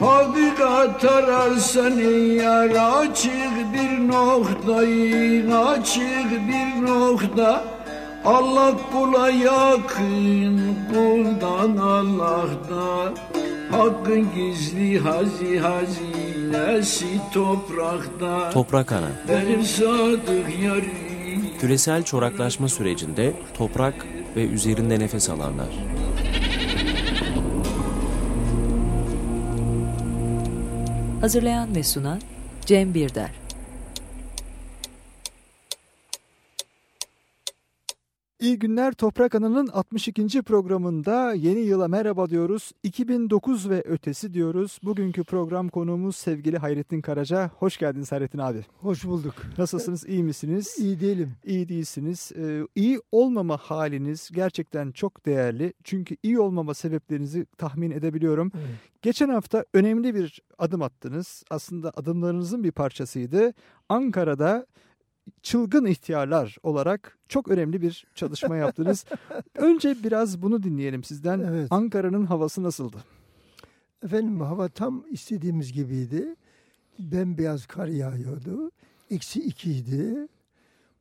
Hakikat ararsan yar açık bir noktayı açık bir nokta. Allah kula yakın kuldan Allah'ta. Hakkın gizli hazi hazinesi toprakta. Toprak Ana. Benim sadık yarim Küresel çoraklaşma sürecinde toprak ve üzerinde nefes alanlar. Hazırlayan ve sunan Cem Birder. İyi günler Toprak Ana'nın 62. programında yeni yıla merhaba diyoruz. 2009 ve ötesi diyoruz. Bugünkü program konuğumuz sevgili Hayrettin Karaca. Hoş geldiniz Hayrettin abi. Hoş bulduk. Nasılsınız? İyi misiniz? İyi değilim. İyi değilsiniz. Ee, iyi olmama haliniz gerçekten çok değerli. Çünkü iyi olmama sebeplerinizi tahmin edebiliyorum. Evet. Geçen hafta önemli bir adım attınız. Aslında adımlarınızın bir parçasıydı. Ankara'da çılgın ihtiyarlar olarak çok önemli bir çalışma yaptınız. Önce biraz bunu dinleyelim sizden. Evet. Ankara'nın havası nasıldı? Efendim hava tam istediğimiz gibiydi. Bembeyaz kar yağıyordu. Eksi ikiydi.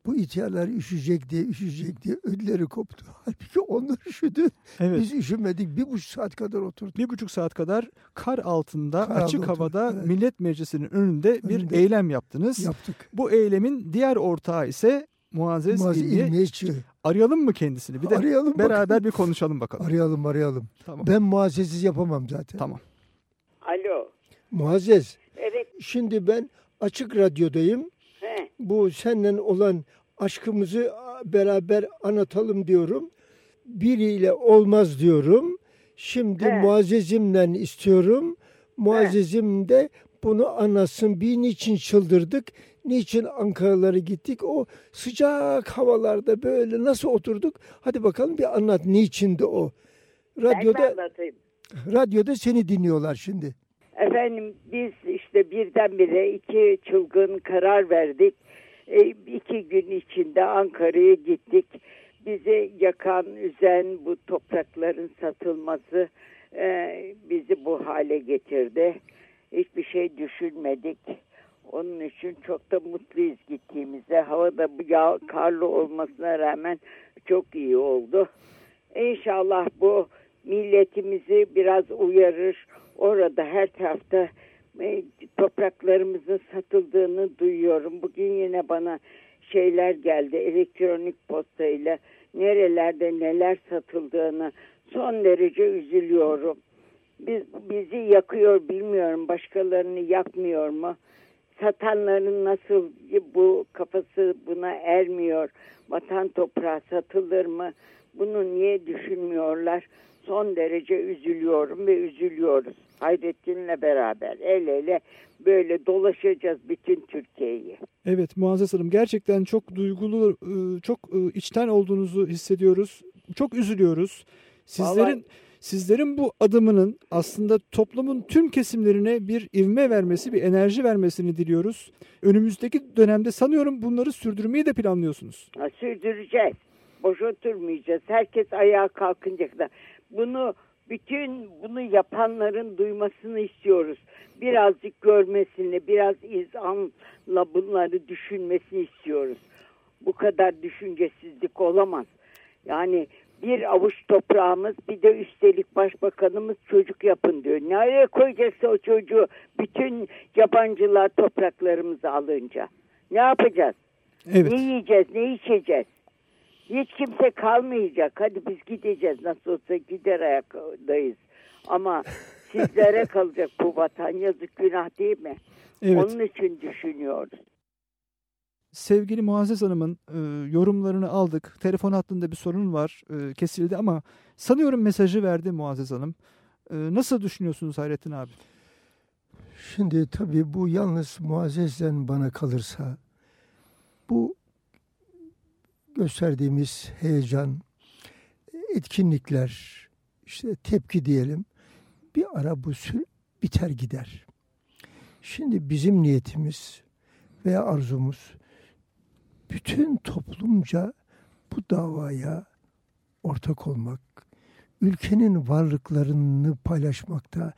Bu ihtiyarlar üşüyecek diye üşüyecek diye ödleri koptu. Halbuki onlar üşüdü. Evet. Biz üşümedik. Bir buçuk saat kadar oturduk. Bir buçuk saat kadar kar altında Kar açık altında havada oturduk, evet. Millet Meclisi'nin önünde bir Önünde. eylem yaptınız. Yaptık. Bu eylemin diğer ortağı ise Muazzez Muazzez İlmiye. İlmiyeççi. Arayalım mı kendisini? Bir de Arayalım beraber bakalım. bir konuşalım bakalım. Arayalım arayalım. Tamam. Ben muazzesiz yapamam zaten. Tamam. Alo. Muazzez. Evet. Şimdi ben açık radyodayım. Bu seninle olan aşkımızı beraber anlatalım diyorum. Biriyle olmaz diyorum. Şimdi He. Muazzezimle istiyorum. Muazzezim de bunu anlasın. Bir niçin çıldırdık? Niçin Ankara'lara gittik? O sıcak havalarda böyle nasıl oturduk? Hadi bakalım bir anlat. Niçindi o? Ben mi Radyoda, anlatayım? radyoda seni dinliyorlar şimdi. Efendim biz işte birdenbire iki çılgın karar verdik. E, iki gün içinde Ankara'ya gittik. Bizi yakan, üzen bu toprakların satılması e, bizi bu hale getirdi. Hiçbir şey düşünmedik. Onun için çok da mutluyuz gittiğimizde. Havada bu yağ, karlı olmasına rağmen çok iyi oldu. İnşallah bu milletimizi biraz uyarır. Orada her tarafta e, topraklarımızın satıldığını duyuyorum. Bugün yine bana şeyler geldi elektronik postayla nerelerde neler satıldığını son derece üzülüyorum. Biz, bizi yakıyor bilmiyorum başkalarını yakmıyor mu? Satanların nasıl bu kafası buna ermiyor? Vatan toprağı satılır mı? Bunu niye düşünmüyorlar? Son derece üzülüyorum ve üzülüyoruz. Hayrettin'le beraber el ele böyle dolaşacağız bütün Türkiye'yi. Evet Muazzez Hanım gerçekten çok duygulu, e, çok e, içten olduğunuzu hissediyoruz. Çok üzülüyoruz. Sizlerin Vallahi- sizlerin bu adımının aslında toplumun tüm kesimlerine bir ivme vermesi, bir enerji vermesini diliyoruz. Önümüzdeki dönemde sanıyorum bunları sürdürmeyi de planlıyorsunuz. Ha, sürdüreceğiz. Boş oturmayacağız. Herkes ayağa kalkınca kadar. Bunu bütün bunu yapanların duymasını istiyoruz. Birazcık görmesini, biraz izanla bunları düşünmesini istiyoruz. Bu kadar düşüncesizlik olamaz. Yani bir avuç toprağımız bir de üstelik başbakanımız çocuk yapın diyor. Nereye koyacaksa o çocuğu bütün yabancılar topraklarımızı alınca? Ne yapacağız? Evet. Ne yiyeceğiz, ne içeceğiz? Hiç kimse kalmayacak. Hadi biz gideceğiz. Nasıl olsa gider ayaktayız. Ama sizlere kalacak bu vatan. Yazık günah değil mi? Evet. Onun için düşünüyoruz. Sevgili Muazzez Hanım'ın e, yorumlarını aldık. Telefon hattında bir sorun var. e, kesildi ama sanıyorum mesajı verdi Muazzez Hanım. E, nasıl düşünüyorsunuz Hayrettin abi? Şimdi tabii bu yalnız Muazzez'den bana kalırsa bu gösterdiğimiz heyecan, etkinlikler, işte tepki diyelim bir ara bu sür biter gider. Şimdi bizim niyetimiz veya arzumuz bütün toplumca bu davaya ortak olmak, ülkenin varlıklarını paylaşmakta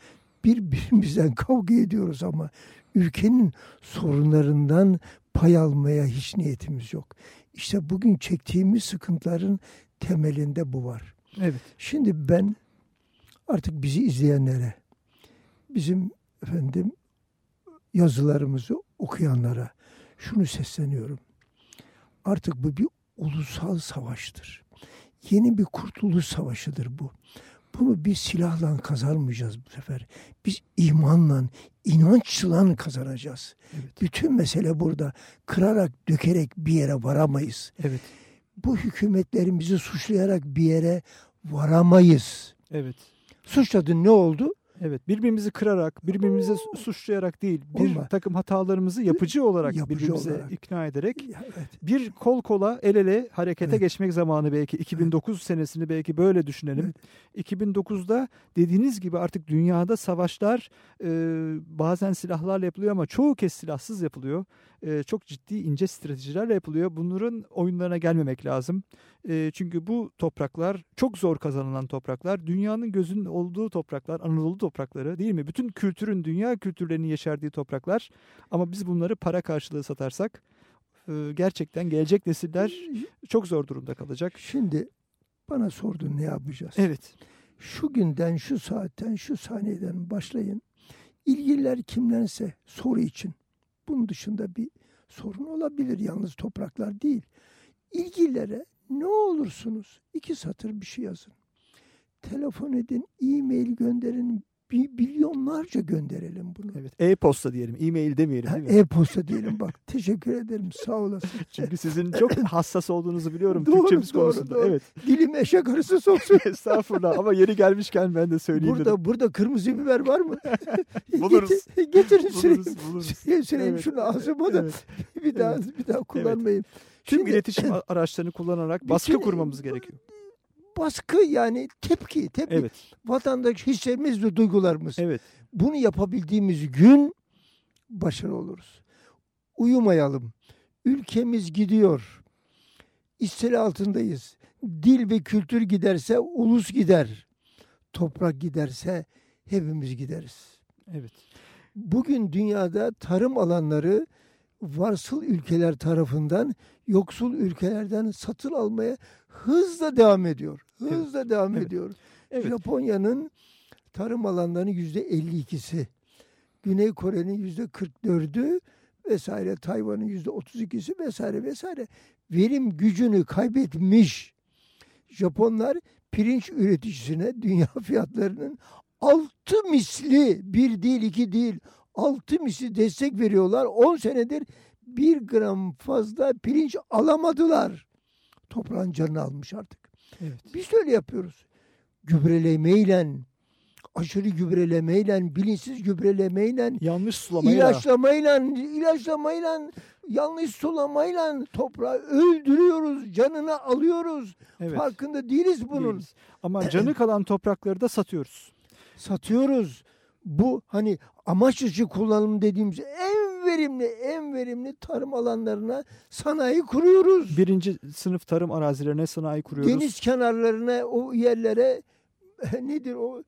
birbirimizden kavga ediyoruz ama ülkenin sorunlarından pay almaya hiç niyetimiz yok. İşte bugün çektiğimiz sıkıntıların temelinde bu var. Evet. Şimdi ben artık bizi izleyenlere, bizim efendim yazılarımızı okuyanlara şunu sesleniyorum. Artık bu bir ulusal savaştır. Yeni bir kurtuluş savaşıdır bu. Bunu bir silahla kazanmayacağız bu sefer. Biz imanla, inançla kazanacağız. Evet. Bütün mesele burada. Kırarak, dökerek bir yere varamayız. Evet. Bu hükümetlerimizi suçlayarak bir yere varamayız. Evet. Suçladın ne oldu? Evet. Birbirimizi kırarak, birbirimizi su- suçlayarak değil, bir Olma. takım hatalarımızı yapıcı olarak Yapıcı birbirimize olarak. ikna ederek evet. bir kol kola el ele harekete Evet. geçmek zamanı belki 2009 senesini belki böyle düşünelim. 2009'da dediğiniz gibi artık dünyada savaşlar e, bazen silahlarla yapılıyor ama çoğu kez silahsız yapılıyor. E, çok ciddi ince stratejilerle yapılıyor. Bunların oyunlarına gelmemek lazım. E, çünkü bu topraklar çok zor kazanılan topraklar. Dünyanın gözünün olduğu topraklar, Anadolu toprakları değil mi? Bütün kültürün, dünya kültürlerinin yeşerdiği topraklar. Ama biz bunları para karşılığı satarsak e, gerçekten gelecek nesiller çok zor durumda kalacak. Şimdi bana sordun ne yapacağız? Evet. Şu günden, şu saatten, şu saniyeden başlayın. İlgililer kimlerse soru için. Bunun dışında bir sorun olabilir. Yalnız topraklar değil. İlgililere ne olursunuz iki satır bir şey yazın. Telefon edin, e-mail gönderin. Milyonlarca gönderelim bunu. Evet. E-posta diyelim. E-mail demeyelim Ha, değil mi? E-posta diyelim bak. Teşekkür ederim. Sağ olasın. Çünkü sizin çok hassas olduğunuzu biliyorum Doğru, Türkçemiz doğru, konusunda. doğru. Evet. Dilim eşek arısı soksun. Estağfurullah ama yeri gelmişken ben de söyleyeyim dedim. Burada burada kırmızı biber var mı? Buluruz. Getir- Getirin süreyim. Buluruz. Süreyim, süreyim Evet, şunu ağzıma da evet. bir daha bir daha kullanmayayım. Tüm Şimdi- iletişim araçlarını kullanarak baskı Bütün- kurmamız gerekiyor. Baskı yani tepki, tepki. Evet. Vatandaş hislerimiz ve duygularımız. Evet. Bunu yapabildiğimiz gün başarılı oluruz. Uyumayalım. Ülkemiz gidiyor. İstila altındayız. Dil ve kültür giderse ulus gider. Toprak giderse hepimiz gideriz. Evet. Bugün dünyada tarım alanları varsıl ülkeler tarafından yoksul ülkelerden satın almaya hızla devam ediyor. Hızla devam evet. ediyor. Evet. Japonya'nın tarım alanlarının yüzde 52'si, Güney Kore'nin yüzde 44'ü vesaire, Tayvan'ın yüzde 32'si vesaire vesaire verim gücünü kaybetmiş. Japonlar pirinç üreticisine dünya fiyatlarının altı misli bir değil iki değil altı misli destek veriyorlar. 10 senedir bir gram fazla pirinç alamadılar. Toprağın canını almış artık. Evet. Biz de öyle yapıyoruz. Gübrelemeyle, aşırı gübrelemeyle, bilinçsiz gübrelemeyle, Yanlış sulamayla. ilaçlamayla, ilaçlamayla, yanlış sulamayla toprağı öldürüyoruz, canını alıyoruz. Evet. Farkında değiliz bunun. değiliz. Ama canı kalan toprakları da satıyoruz. Satıyoruz. Bu hani amaç dışı kullanım dediğimiz en verimli, en verimli tarım alanlarına sanayi kuruyoruz. Birinci sınıf tarım arazilerine sanayi kuruyoruz. Deniz kenarlarına, o yerlere nedir o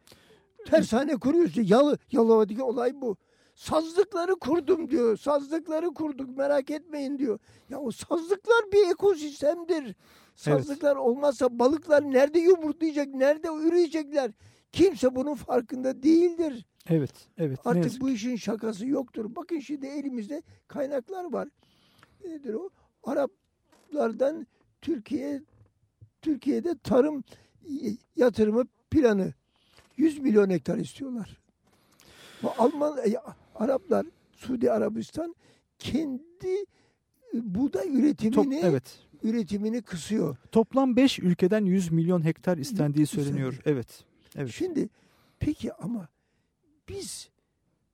tersane kuruyoruz. Yalı, Yalova'daki olay bu. Sazlıkları kurdum diyor. Sazlıkları kurduk merak etmeyin diyor. Ya o sazlıklar bir ekosistemdir. Sazlıklar olmazsa balıklar nerede yumurtlayacak, nerede üreyecekler? Kimse bunun farkında değildir. Evet. Evet. Artık bu işin şakası yoktur. Bakın şimdi elimizde kaynaklar var. Nedir o? Araplardan Türkiye Türkiye'de tarım yatırımı planı 100 milyon hektar istiyorlar. Alman e, Araplar Suudi Arabistan kendi e, buğday Top- üretimini evet. üretimini kısıyor. Toplam 5 ülkeden 100 milyon hektar istendiği söyleniyor. Evet. Evet. Şimdi peki ama biz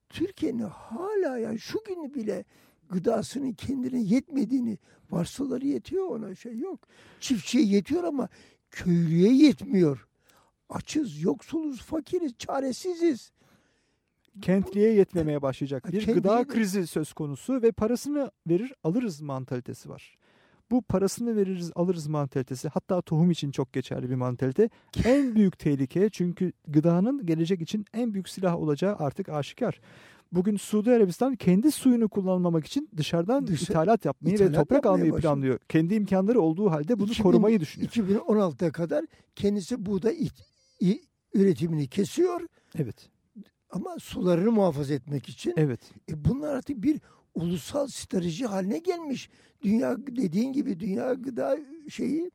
Türkiye'nin hala yani şu günü bile gıdasının kendine yetmediğini varsıları yetiyor ona şey yok. Çiftçiye yetiyor ama köylüye yetmiyor. Açız, yoksuluz, fakiriz, çaresiziz. Kentliye yetmemeye başlayacak. Bir kentliye gıda krizi söz konusu ve parasını verir alırız mantalitesi var. Bu parasını veririz alırız mantalitesi hatta tohum için çok geçerli bir mantalite. En büyük tehlike çünkü gıdanın gelecek için en büyük silah olacağı artık aşikar. Bugün Suudi Arabistan kendi suyunu kullanmamak için dışarıdan Dışa- ithalat yapmayı ithalat ve toprak almayı başladı. planlıyor. Kendi imkanları olduğu halde bunu 2000 korumayı düşünüyor. 2016'ya kadar kendisi buğday it- i- üretimini kesiyor Evet. ama sularını muhafaza etmek için. Evet. E bunlar artık bir ulusal strateji haline gelmiş. Dünya dediğin gibi dünya gıda şeyi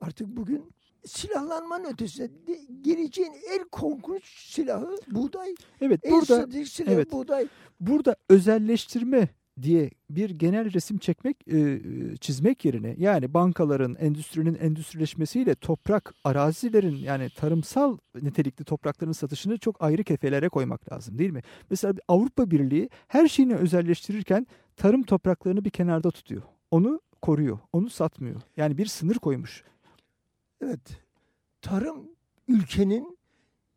artık bugün silahlanmanın ötesinde de- geleceğin en korkunç silahı buğday. Evet En burada stratejik silahı evet. buğday. burada özelleştirme diye bir genel resim çekmek, e, çizmek yerine yani bankaların, endüstrinin endüstrileşmesiyle toprak, arazilerin yani tarımsal nitelikli toprakların satışını çok ayrı kefelere koymak lazım değil mi? Mesela Avrupa Birliği her şeyini özelleştirirken tarım topraklarını bir kenarda tutuyor. Onu koruyor, onu satmıyor. Yani bir sınır koymuş. Evet. Tarım ülkenin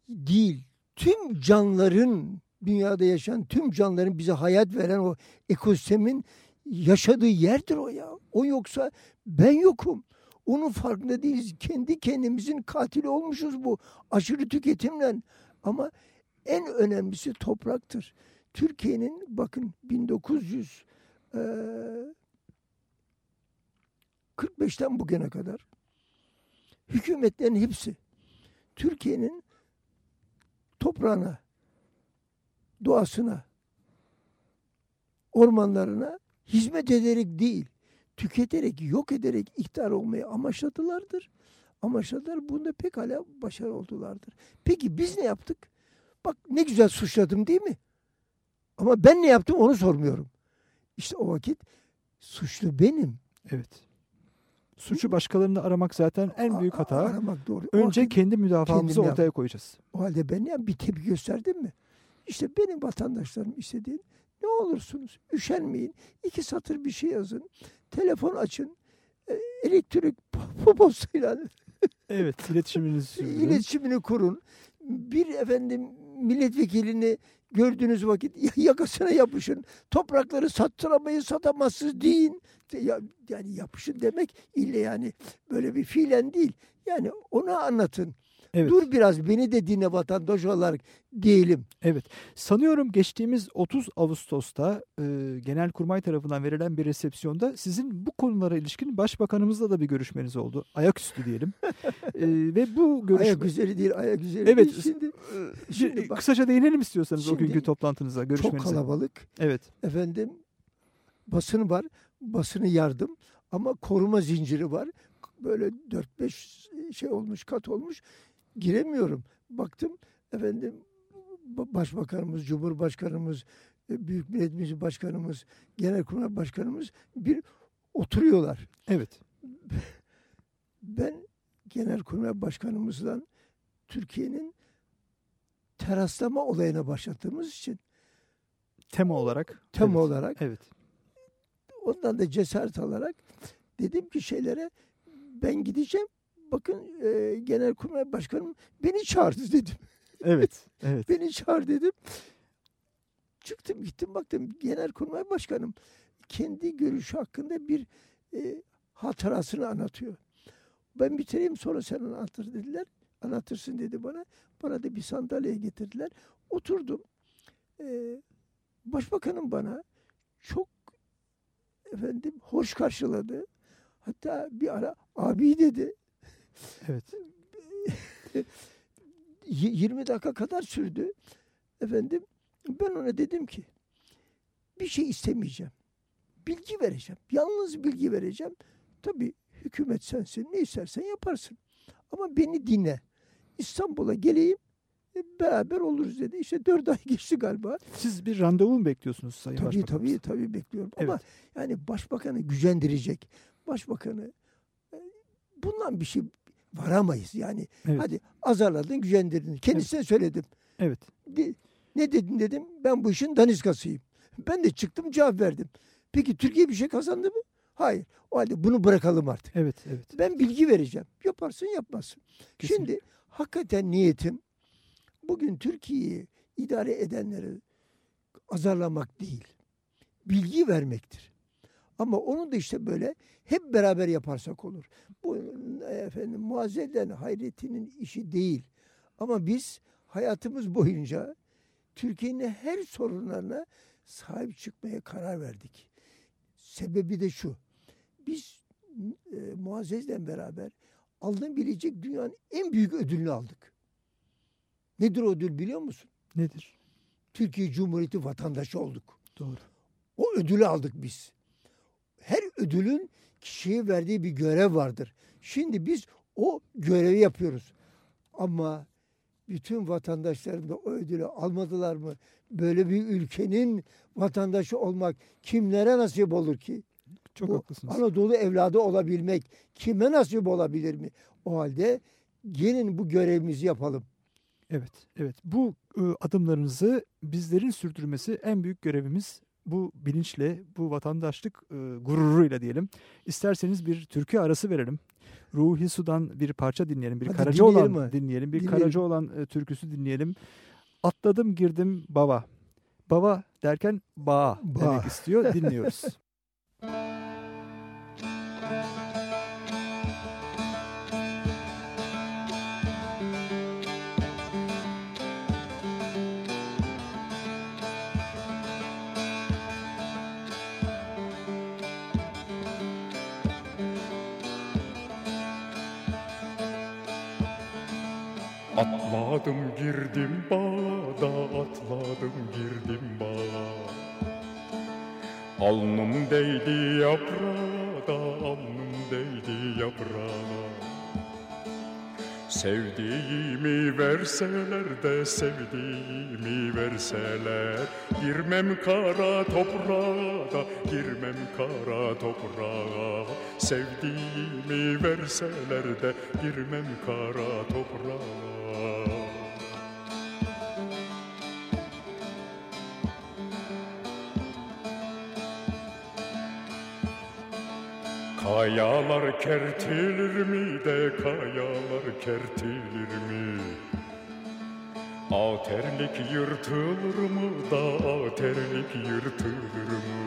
değil, tüm canlıların dünyada yaşayan tüm canlıların bize hayat veren o ekosistemin yaşadığı yerdir o ya. O yoksa ben yokum. Onun farkında değiliz. Kendi kendimizin katili olmuşuz bu aşırı tüketimle. Ama en önemlisi topraktır. Türkiye'nin bakın 1900 eee, 45'ten bugüne kadar hükümetlerin hepsi Türkiye'nin toprağına, doğasına, ormanlarına hizmet ederek değil, tüketerek, yok ederek iktidar olmayı amaçladılardır. Amaçladılar. Bunda pekala başarılı oldulardır. Peki biz ne yaptık? Bak ne güzel suçladım değil mi? Ama ben ne yaptım onu sormuyorum. İşte o vakit suçlu benim. Evet. Suçu başkalarında aramak zaten en büyük hata. Aramak doğru. Önce kendi yap- ortaya koyacağız. O halde ben ya bir tepki gösterdim mi? İşte benim vatandaşlarım istediğin ne olursunuz üşenmeyin. iki satır bir şey yazın. Telefon açın. e, Elektrik po- postayla Evet, iletişiminizi sürdürün. iletişimini kurun. Bir efendim milletvekilini gördüğünüz vakit ya- yakasına yapışın. Toprakları sattıramayız, satamazsınız deyin. Ya, yani yapışın demek ille yani böyle bir fiilen değil. Yani onu anlatın. Evet. Dur biraz beni de dinle vatandaş olarak diyelim. Evet. Sanıyorum geçtiğimiz 30 Ağustos'ta e, Genelkurmay tarafından verilen bir resepsiyonda sizin bu konulara ilişkin başbakanımızla da bir görüşmeniz oldu. Ayaküstü diyelim. E, ve bu görüşme... Ayak üzeri değil, ayak üzeri Evet. değil. Şimdi, Bir- şimdi bak, kısaca değinelim istiyorsanız o Şimdi günkü toplantınıza, çok görüşmenize. kalabalık. Evet. Efendim basın var. Basını yardım ama koruma zinciri var. Böyle 4-5 şey olmuş, kat olmuş. Giremiyorum. Baktım efendim ba- başbakanımız, cumhurbaşkanımız, e, büyük millet meclisi başkanımız, genelkurmay başkanımız bir oturuyorlar. Evet. Ben genelkurmay başkanımızla Türkiye'nin teraslama olayına başlattığımız için Tema olarak. tema evet. olarak Evet. ondan da cesaret alarak dedim ki şeylere ben gideceğim. Bakın e, genelkurmay başkanım beni çağırdı dedim. Evet. Evet. Beni çağır dedim. Çıktım gittim baktım genelkurmay başkanım kendi görüşü hakkında bir e, hatırasını anlatıyor. Ben bitireyim sonra sen anlatır dediler. Anlatırsın dedi bana. Bana da bir sandalye getirdiler. Oturdum. E, başbakanım bana çok efendim hoş karşıladı. Hatta bir ara abi dedi. Evet. Y- 20 dakika kadar sürdü. Efendim ben ona dedim ki bir şey istemeyeceğim. Bilgi vereceğim. Yalnız bilgi vereceğim. Tabii hükümet sensin. Ne istersen yaparsın. Ama beni dinle. İstanbul'a geleyim e, beraber oluruz dedi. İşte dört ay geçti galiba. Siz bir randevu mu bekliyorsunuz Sayın Tabii Başbakanımız? tabii tabii bekliyorum. Ama Evet. yani başbakanı gücendirecek. Başbakanı e, bundan bir şey varamayız. Yani Evet. hadi azarladın gücendirdin. Kendisine söyledim. Evet. De- ne dedin dedim. Ben bu işin daniskasıyım. Ben de çıktım cevap verdim. Peki Türkiye bir şey kazandı mı? Hayır. O halde bunu bırakalım artık. Evet. Evet. Ben bilgi vereceğim. Yaparsın yapmazsın. Kesinlikle. Şimdi hakikaten niyetim bugün Türkiye'yi idare edenleri azarlamak değil. Bilgi vermektir. Ama onu da işte böyle hep beraber yaparsak olur. Bu efendim Muazzez'den Hayrettin'in işi değil. Ama biz hayatımız boyunca Türkiye'nin her sorunlarına sahip çıkmaya karar verdik. Sebebi de şu. Biz e, Muazzez'le beraber alınabilecek dünyanın en büyük ödülünü aldık. Nedir o ödül biliyor musun? Nedir? Türkiye Cumhuriyeti vatandaşı olduk. Doğru. O ödülü aldık biz. Her ödülün kişiye verdiği bir görev vardır. Şimdi biz o görevi yapıyoruz. Ama bütün vatandaşlarım da o ödülü almadılar mı? Böyle bir ülkenin vatandaşı olmak kimlere nasip olur ki? Çok Bu haklısınız. Anadolu evladı olabilmek kime nasip olabilir mi? O halde gelin bu görevimizi yapalım. Evet, evet. Bu e, adımlarınızı bizlerin sürdürmesi en büyük görevimiz. Bu bilinçle, bu vatandaşlık e, gururuyla diyelim. İsterseniz bir türkü arası verelim. Ruhi Su'dan bir parça dinleyelim. Bir Hadi Karacaoğlan dinleyelim mi? dinleyelim. Bir Dinleyelim. Karacaoğlan e, türküsü dinleyelim. Atladım girdim baba. Baba derken bağ Bağ. demek istiyor. Dinliyoruz. Atladım girdim bağda, atladım girdim bağa. Alnım değdi yaprağa alnım değdi yaprağa. Sevdiğimi verseler de sevdiğimi verseler Girmem kara toprağa girmem kara toprağa Sevdiğimi verseler de girmem kara toprağa Kayalar kertilir mi de kayalar kertilir mi? Aterlik yırtılır mı da aterlik yırtılır mı?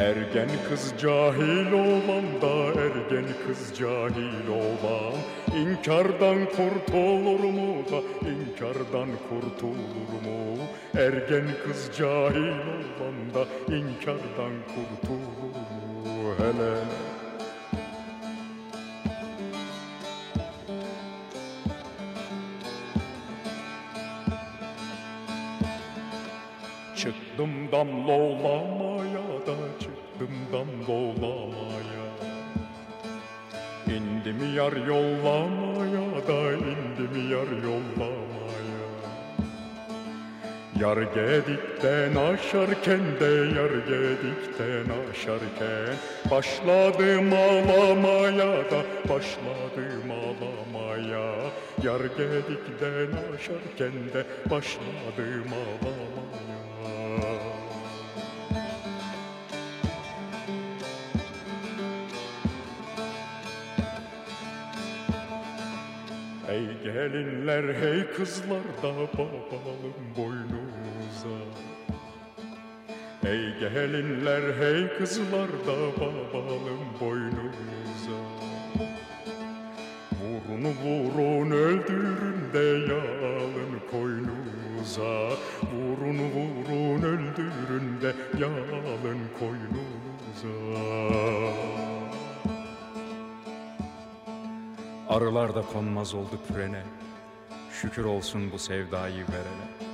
Ergen kız cahil olan da ergen kız cahil olan İnkardan kurtulur mu da inkardan kurtulur mu? Ergen kız cahil olan da inkardan kurtulur mu? Hele. Çıktım damlolamaya da çıktım damlolamaya. İndim yar yollamaya da indim yar yollamaya Yar gedikten aşarken de yar gedikten aşarken Başladım ağlamaya da başladım ağlamaya. Yar gedikten aşarken de başladım ağlamaya. Hey gelinler hey kızlar da babalım boynunuza Hey gelinler hey kızlar da babalım boynunuza Vurun vurun öldürün de yalın koynunuza. Vurun vurun öldürün de yalın koynunuza. Arılar da konmaz oldu pürene Şükür olsun bu sevdayı verene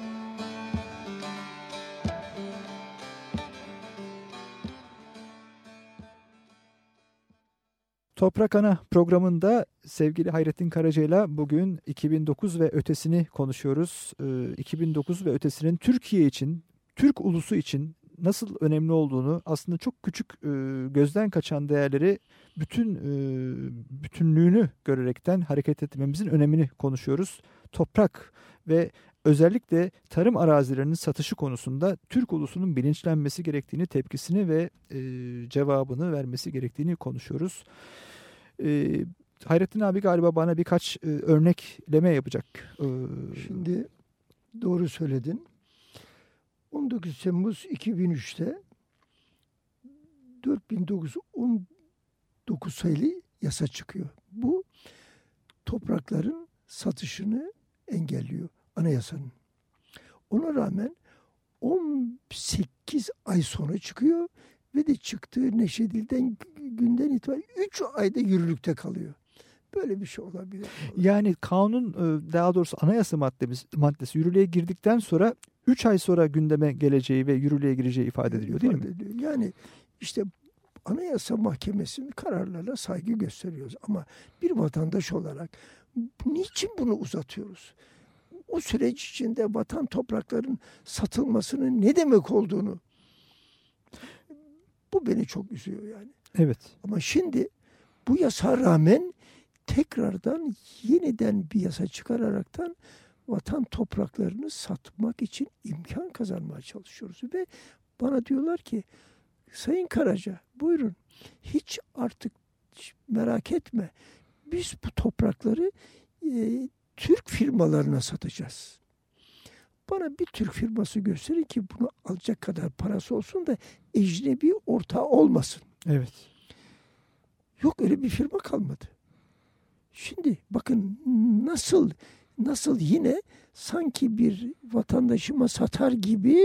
Toprak Ana programında sevgili Hayrettin Karaca'yla bugün 2009 ve ötesini konuşuyoruz. Ee, 2009 ve ötesinin Türkiye için, Türk ulusu için nasıl önemli olduğunu aslında çok küçük e, gözden kaçan değerleri bütün e, bütünlüğünü görerekten hareket etmemizin önemini konuşuyoruz. Toprak ve özellikle tarım arazilerinin satışı konusunda Türk ulusunun bilinçlenmesi gerektiğini, tepkisini ve e, cevabını vermesi gerektiğini konuşuyoruz. E, Hayrettin abi galiba bana birkaç e, örnekleme yapacak. E, Şimdi doğru söyledin. 19 Temmuz 2003'te 4919 sayılı yasa çıkıyor. Bu toprakların satışını engelliyor anayasanın. Ona rağmen 18 ay sonra çıkıyor ve de çıktığı neşedilden günden itibaren 3 ayda yürürlükte kalıyor. Böyle bir şey olabilir. Yani kanun e, daha doğrusu anayasa maddemiz, maddesi yürürlüğe girdikten sonra 3 ay sonra gündeme geleceği ve yürürlüğe gireceği ifade ediliyor değil mi? İfade ediyor. Yani işte Anayasa Mahkemesi'nin kararlarına saygı gösteriyoruz. Ama bir vatandaş olarak niçin bunu uzatıyoruz? O süreç içinde vatan toprakların satılmasının ne demek olduğunu bu beni çok üzüyor yani. Evet. Ama şimdi bu yasa rağmen tekrardan yeniden bir yasa çıkararaktan vatan topraklarını satmak için imkan kazanmaya çalışıyoruz. Ve bana diyorlar ki Sayın Karaca buyurun hiç artık merak etme biz bu toprakları e, Türk firmalarına satacağız. Bana bir Türk firması gösterin ki bunu alacak kadar parası olsun da ecnebi ortağı olmasın. Evet. Yok öyle bir firma kalmadı. Şimdi bakın nasıl nasıl yine sanki bir vatandaşıma satar gibi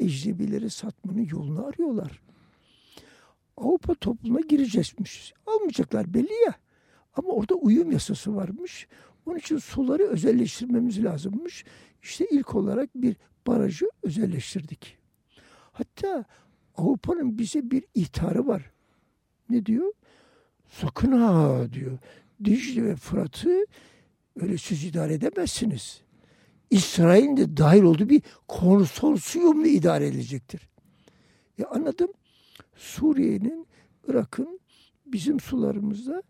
ecnebileri satmanın yolunu arıyorlar. Avrupa toplumuna girecekmiş. Almayacaklar belli ya. Ama orada uyum yasası varmış. Onun için suları özelleştirmemiz lazımmış. İşte ilk olarak bir barajı özelleştirdik. Hatta Avrupa'nın bize bir ihtarı var. Ne diyor? Sakın ha diyor. Dicle ve Fırat'ı öyle siz idare edemezsiniz. İsrail'in de dahil olduğu bir konsorsiyumla idare edilecektir. Ya anladım. Suriye'nin, Irak'ın bizim sularımızda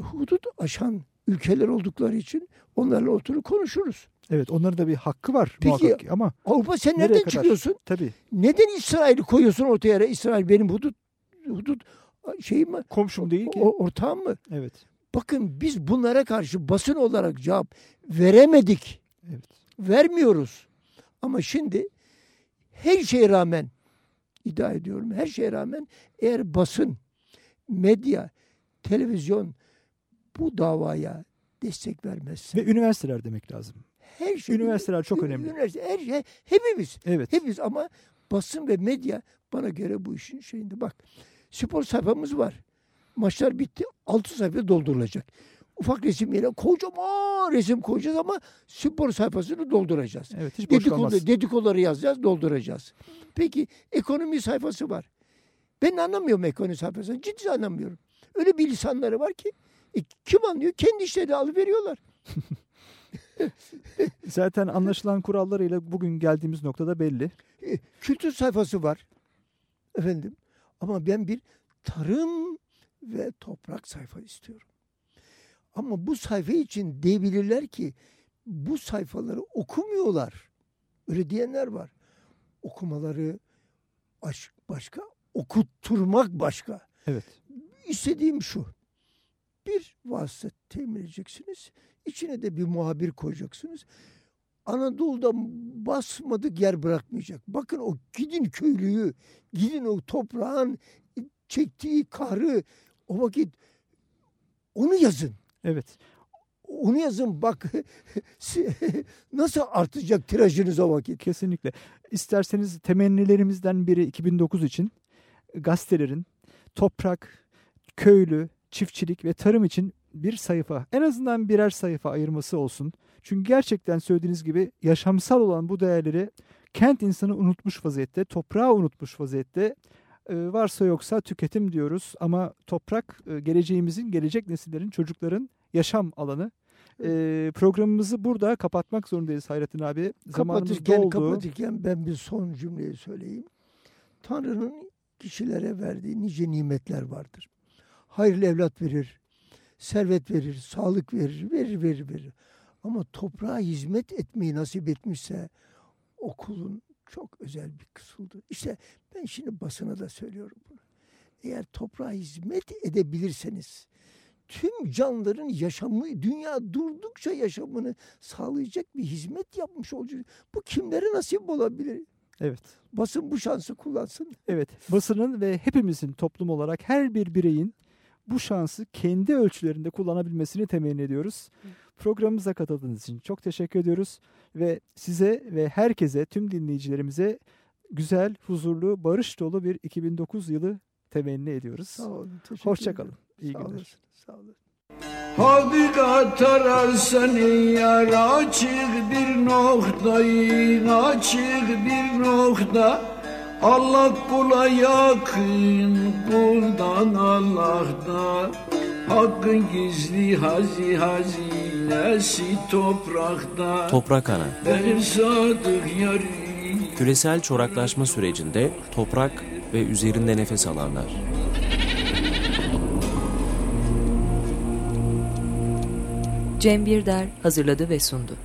hudut aşan ülkeler oldukları için onlarla oturup konuşuruz. Evet onların da bir hakkı var Peki, muhakkak ki ama Avrupa sen nereden kadar? çıkıyorsun? Tabii. Neden İsrail'i koyuyorsun ortaya? İsrail benim hudut hudut şeyim mi? Komşum değil ki. O, ortağım mı? Evet. Bakın biz bunlara karşı basın olarak cevap veremedik. Evet. Vermiyoruz. Ama şimdi her şeye rağmen iddia ediyorum her şeye rağmen eğer basın, medya, televizyon bu davaya destek vermezse Ve üniversiteler demek lazım. Her şey üniversiteler çok önemli. Üniversite her şey hepimiz Evet. hepimiz ama basın ve medya bana göre bu işin şeyinde bak. Spor sayfamız var. Maçlar bitti. Altı sayfa doldurulacak. Ufak resim yerine kocaman resim koyacağız ama spor sayfasını dolduracağız. Evet hiç. Dedikodu, dedikoları yazacağız, dolduracağız. Peki ekonomi sayfası var. Ben anlamıyorum ekonomi sayfasını. Ciddi anlamıyorum. Öyle bir lisanları var ki e, kim anlıyor? Kendi işlerini alıveriyorlar. Zaten anlaşılan kurallarıyla bugün geldiğimiz noktada belli. Kültür sayfası var. Efendim. Ama ben bir tarım ve toprak sayfa istiyorum. Ama bu sayfa için diyebilirler ki bu sayfaları okumuyorlar. Öyle diyenler var. Okumaları aşk başka, okutturmak başka. Evet. İstediğim şu. Bir vasıta temin edeceksiniz. İçine de bir muhabir koyacaksınız. Anadolu'da basmadık yer bırakmayacak. Bakın o gidin köylüyü, gidin o toprağın çektiği kahrı o vakit onu yazın. Evet. Onu yazın bak nasıl artacak tirajınız o vakit. Kesinlikle. İsterseniz temennilerimizden biri 2009 için gazetelerin toprak, köylü, çiftçilik ve tarım için bir sayfa, en azından birer sayfa ayırması olsun. Çünkü gerçekten söylediğiniz gibi yaşamsal olan bu değerleri kent insanı unutmuş vaziyette, toprağı unutmuş vaziyette. Ee, varsa yoksa tüketim diyoruz ama toprak e, geleceğimizin, gelecek nesillerin, çocukların yaşam alanı. Ee, programımızı burada kapatmak zorundayız Hayrettin abi. Zamanımız Kapatırken, doldu. kapatırken ben bir son cümleyi söyleyeyim. Tanrı'nın kişilere verdiği nice nimetler vardır. Hayırlı evlat verir, servet verir, sağlık verir, verir, verir, verir. Ama toprağa hizmet etmeyi nasip etmişse okulun çok özel bir kısıldır. İşte ben şimdi basına da söylüyorum bunu. Eğer toprağa hizmet edebilirseniz tüm canlıların yaşamı, dünya durdukça yaşamını sağlayacak bir hizmet yapmış olacak. Bu kimlere nasip olabilir? Evet. Basın bu şansı kullansın. Evet. Basının ve hepimizin toplum olarak her bir bireyin bu şansı kendi ölçülerinde kullanabilmesini temenni ediyoruz. Programımıza katıldığınız için çok teşekkür ediyoruz ve size ve herkese tüm dinleyicilerimize güzel, huzurlu, barış dolu bir 2009 yılı temenni ediyoruz. Sağ olun. Teşekkür Hoşçakalın. İyi Sağ günler. olasın. Sağ olun. Hakikat ararsan yar açık bir noktayı açık bir nokta Allah kula yakın kuldan Allah'ta Hakkın gizli hazi hazinesi toprakta Toprak Ana Benim sadık yarim Küresel çoraklaşma sürecinde toprak ve üzerinde nefes alanlar. Cem Birder hazırladı ve sundu.